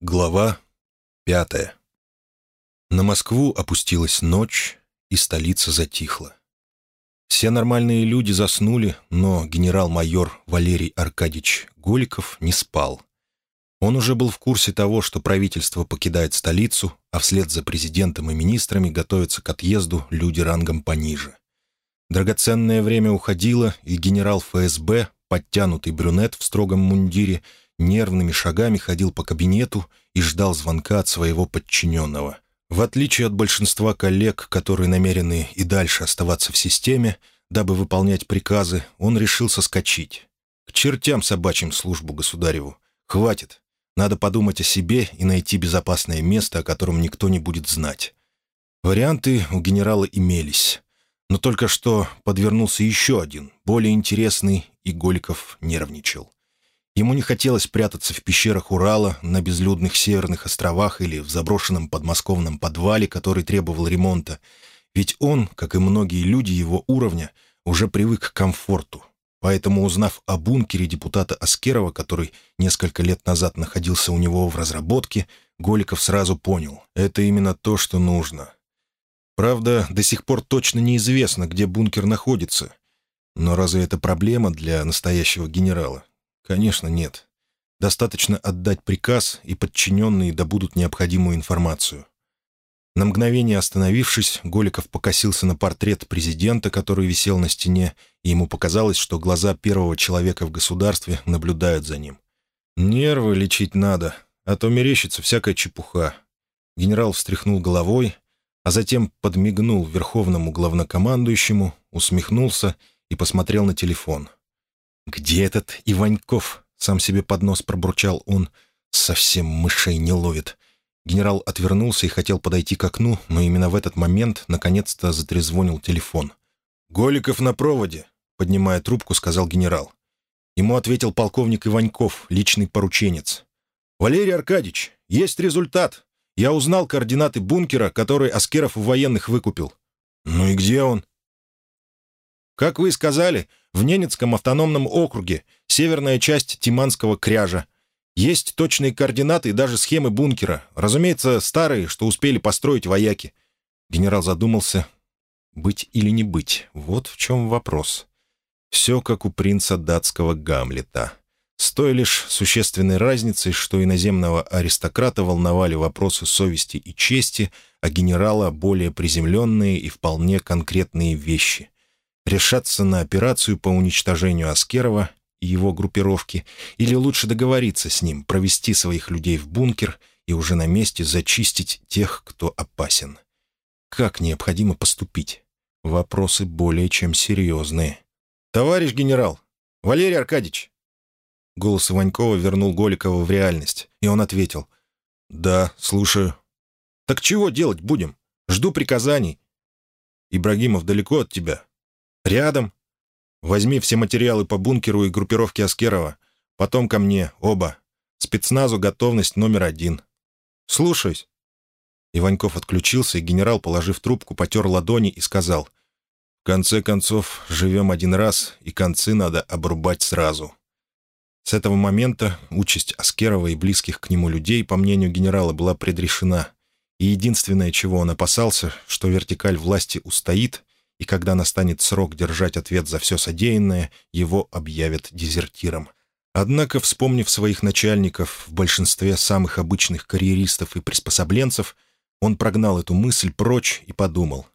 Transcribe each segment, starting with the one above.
Глава пятая На Москву опустилась ночь, и столица затихла. Все нормальные люди заснули, но генерал-майор Валерий Аркадьевич Голиков не спал. Он уже был в курсе того, что правительство покидает столицу, а вслед за президентом и министрами готовятся к отъезду люди рангом пониже. Драгоценное время уходило, и генерал ФСБ, подтянутый брюнет в строгом мундире, нервными шагами ходил по кабинету и ждал звонка от своего подчиненного. В отличие от большинства коллег, которые намерены и дальше оставаться в системе, дабы выполнять приказы, он решил соскочить. К чертям собачьим службу государеву. Хватит. Надо подумать о себе и найти безопасное место, о котором никто не будет знать. Варианты у генерала имелись. Но только что подвернулся еще один, более интересный, и Голиков нервничал. Ему не хотелось прятаться в пещерах Урала, на безлюдных северных островах или в заброшенном подмосковном подвале, который требовал ремонта. Ведь он, как и многие люди его уровня, уже привык к комфорту. Поэтому, узнав о бункере депутата Аскерова, который несколько лет назад находился у него в разработке, Голиков сразу понял — это именно то, что нужно. Правда, до сих пор точно неизвестно, где бункер находится. Но разве это проблема для настоящего генерала? Конечно, нет. Достаточно отдать приказ, и подчиненные добудут необходимую информацию. На мгновение остановившись, Голиков покосился на портрет президента, который висел на стене, и ему показалось, что глаза первого человека в государстве наблюдают за ним. «Нервы лечить надо, а то мерещится всякая чепуха». Генерал встряхнул головой, а затем подмигнул верховному главнокомандующему, усмехнулся и посмотрел на телефон. «Где этот Иваньков?» — сам себе под нос пробурчал он. «Совсем мышей не ловит». Генерал отвернулся и хотел подойти к окну, но именно в этот момент наконец-то затрезвонил телефон. «Голиков на проводе», — поднимая трубку, сказал генерал. Ему ответил полковник Иваньков, личный порученец. «Валерий Аркадьевич, есть результат. Я узнал координаты бункера, который Аскеров у военных выкупил». «Ну и где он?» «Как вы и сказали, в Ненецком автономном округе, северная часть Тиманского кряжа. Есть точные координаты и даже схемы бункера. Разумеется, старые, что успели построить вояки. Генерал задумался. Быть или не быть? Вот в чем вопрос. Все как у принца датского Гамлета. С той лишь существенной разницей, что иноземного аристократа волновали вопросы совести и чести, а генерала — более приземленные и вполне конкретные вещи — решаться на операцию по уничтожению Аскерова и его группировки, или лучше договориться с ним, провести своих людей в бункер и уже на месте зачистить тех, кто опасен. Как необходимо поступить? Вопросы более чем серьезные. «Товарищ генерал! Валерий Аркадьевич!» Голос Иванькова вернул Голикова в реальность, и он ответил. «Да, слушаю». «Так чего делать будем? Жду приказаний». «Ибрагимов далеко от тебя?» «Рядом. Возьми все материалы по бункеру и группировке Аскерова. Потом ко мне, оба. Спецназу готовность номер один. Слушаюсь». Иваньков отключился, и генерал, положив трубку, потер ладони и сказал, «В конце концов, живем один раз, и концы надо обрубать сразу». С этого момента участь Аскерова и близких к нему людей, по мнению генерала, была предрешена, и единственное, чего он опасался, что вертикаль власти устоит, и когда настанет срок держать ответ за все содеянное, его объявят дезертиром. Однако, вспомнив своих начальников, в большинстве самых обычных карьеристов и приспособленцев, он прогнал эту мысль прочь и подумал.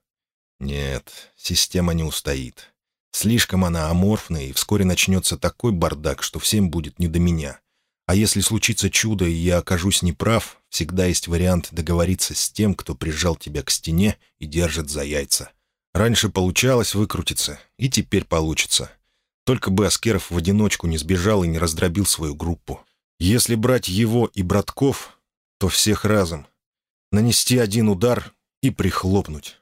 «Нет, система не устоит. Слишком она аморфная, и вскоре начнется такой бардак, что всем будет не до меня. А если случится чудо, и я окажусь неправ, всегда есть вариант договориться с тем, кто прижал тебя к стене и держит за яйца». Раньше получалось выкрутиться, и теперь получится. Только бы Аскеров в одиночку не сбежал и не раздробил свою группу. Если брать его и братков, то всех разом. Нанести один удар и прихлопнуть.